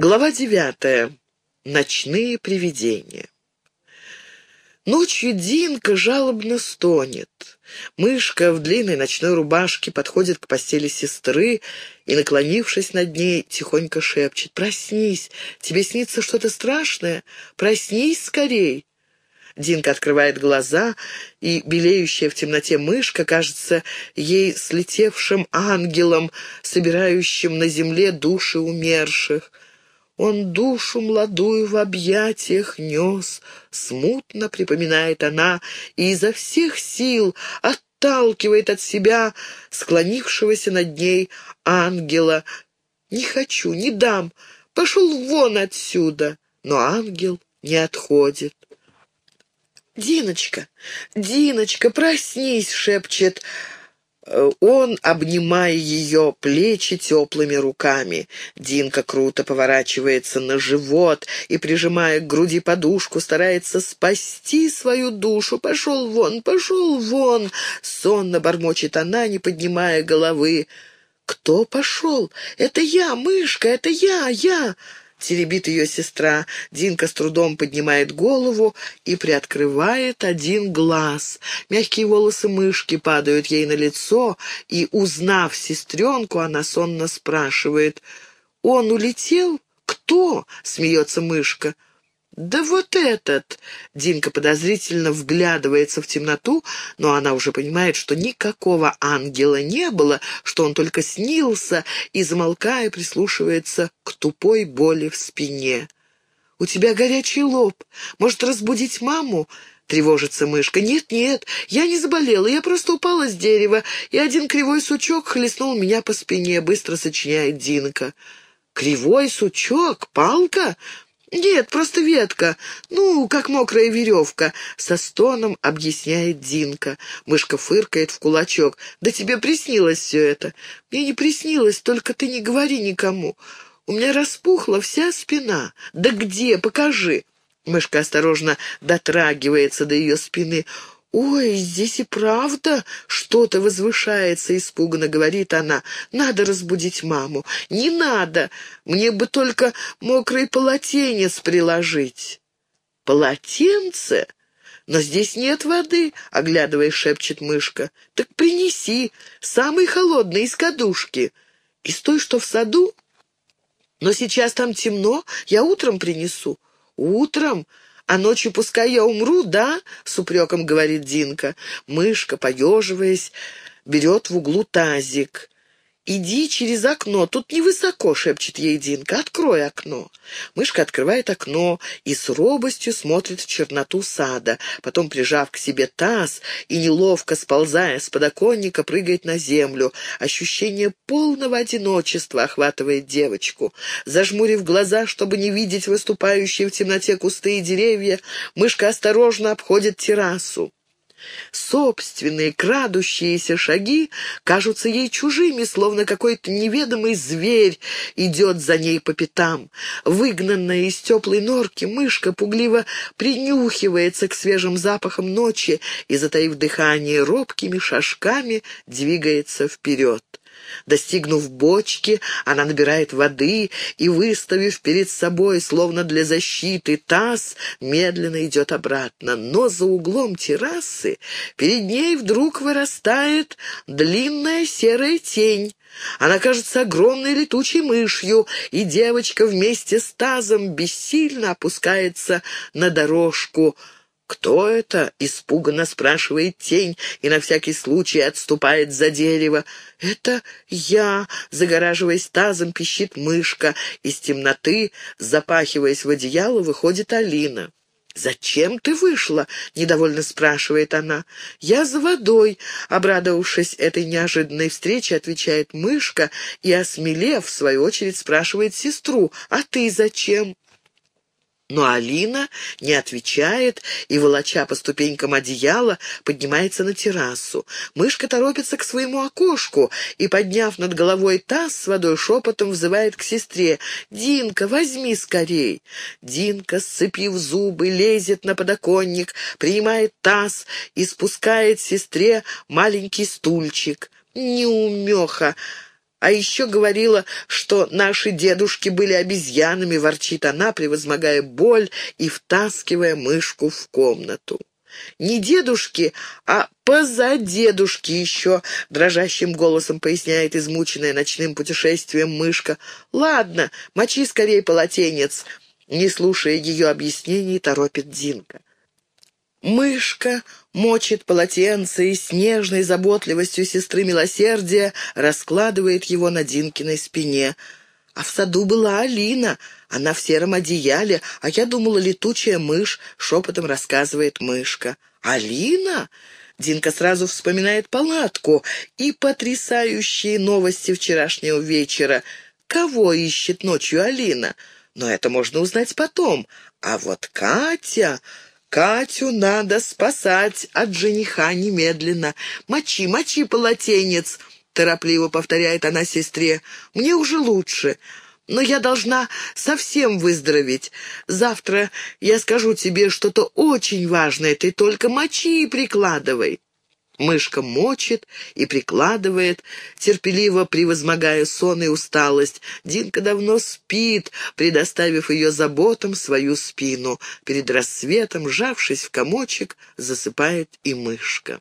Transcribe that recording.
Глава девятая. Ночные привидения. Ночью Динка жалобно стонет. Мышка в длинной ночной рубашке подходит к постели сестры и, наклонившись над ней, тихонько шепчет. «Проснись! Тебе снится что-то страшное? Проснись скорей!» Динка открывает глаза, и белеющая в темноте мышка кажется ей слетевшим ангелом, собирающим на земле души умерших. Он душу молодую в объятиях нес, смутно припоминает она, и изо всех сил отталкивает от себя склонившегося над ней ангела. «Не хочу, не дам, пошел вон отсюда!» Но ангел не отходит. «Диночка, Диночка, проснись!» — шепчет он, обнимая ее плечи теплыми руками. Динка круто поворачивается на живот и, прижимая к груди подушку, старается спасти свою душу. «Пошел вон, пошел вон!» — сонно бормочет она, не поднимая головы. «Кто пошел? Это я, мышка, это я, я!» Теребит ее сестра. Динка с трудом поднимает голову и приоткрывает один глаз. Мягкие волосы мышки падают ей на лицо, и, узнав сестренку, она сонно спрашивает, «Он улетел? Кто?» — смеется мышка. «Да вот этот!» Динка подозрительно вглядывается в темноту, но она уже понимает, что никакого ангела не было, что он только снился, и, замолкая, прислушивается к тупой боли в спине. «У тебя горячий лоб. Может, разбудить маму?» Тревожится мышка. «Нет, нет, я не заболела, я просто упала с дерева, и один кривой сучок хлестнул меня по спине», — быстро сочиняет Динка. «Кривой сучок? Палка?» «Нет, просто ветка. Ну, как мокрая веревка», — со стоном объясняет Динка. Мышка фыркает в кулачок. «Да тебе приснилось все это». «Мне не приснилось, только ты не говори никому. У меня распухла вся спина. Да где? Покажи». Мышка осторожно дотрагивается до ее спины. «Ой, здесь и правда что-то возвышается», — испуганно говорит она. «Надо разбудить маму». «Не надо! Мне бы только мокрый полотенец приложить». «Полотенце? Но здесь нет воды», — оглядывая, шепчет мышка. «Так принеси, самый холодный из кадушки. Из той, что в саду? Но сейчас там темно, я утром принесу». «Утром?» «А ночью пускай я умру, да?» — с упреком говорит Динка. Мышка, поеживаясь, берет в углу тазик. «Иди через окно, тут невысоко», — шепчет ей Динка. «Открой окно». Мышка открывает окно и с робостью смотрит в черноту сада. Потом, прижав к себе таз и неловко сползая с подоконника, прыгает на землю. Ощущение полного одиночества охватывает девочку. Зажмурив глаза, чтобы не видеть выступающие в темноте кусты и деревья, мышка осторожно обходит террасу. Собственные крадущиеся шаги кажутся ей чужими, словно какой-то неведомый зверь идет за ней по пятам. Выгнанная из теплой норки, мышка пугливо принюхивается к свежим запахам ночи и, затаив дыхание, робкими шажками двигается вперед. Достигнув бочки, она набирает воды и, выставив перед собой, словно для защиты, таз, медленно идет обратно. Но за углом террасы перед ней вдруг вырастает длинная серая тень. Она кажется огромной летучей мышью, и девочка вместе с тазом бессильно опускается на дорожку — «Кто это?» — испуганно спрашивает тень и на всякий случай отступает за дерево. «Это я!» — загораживаясь тазом, пищит мышка. Из темноты, запахиваясь в одеяло, выходит Алина. «Зачем ты вышла?» — недовольно спрашивает она. «Я за водой», — обрадовавшись этой неожиданной встрече, отвечает мышка и, осмелев, в свою очередь спрашивает сестру. «А ты зачем?» Но Алина не отвечает и, волоча по ступенькам одеяла, поднимается на террасу. Мышка торопится к своему окошку и, подняв над головой таз с водой, шепотом взывает к сестре. «Динка, возьми скорей!» Динка, сцепив зубы, лезет на подоконник, принимает таз и спускает сестре маленький стульчик. «Неумеха!» А еще говорила, что наши дедушки были обезьянами, ворчит она, превозмогая боль и втаскивая мышку в комнату. Не дедушки, а позадедушки еще, дрожащим голосом поясняет измученная ночным путешествием мышка. Ладно, мочи скорее полотенец. Не слушая ее объяснений, торопит Динка. Мышка мочит полотенце и с нежной заботливостью сестры милосердия раскладывает его на Динкиной спине. А в саду была Алина, она в сером одеяле, а я думала, летучая мышь, шепотом рассказывает мышка. «Алина?» Динка сразу вспоминает палатку и потрясающие новости вчерашнего вечера. Кого ищет ночью Алина? Но это можно узнать потом. А вот Катя... Катю надо спасать от жениха немедленно. Мочи, мочи полотенец, торопливо повторяет она сестре. Мне уже лучше. Но я должна совсем выздороветь. Завтра я скажу тебе что-то очень важное. Ты только мочи и прикладывай. Мышка мочит и прикладывает, терпеливо превозмогая сон и усталость. Динка давно спит, предоставив ее заботам свою спину. Перед рассветом, сжавшись в комочек, засыпает и мышка.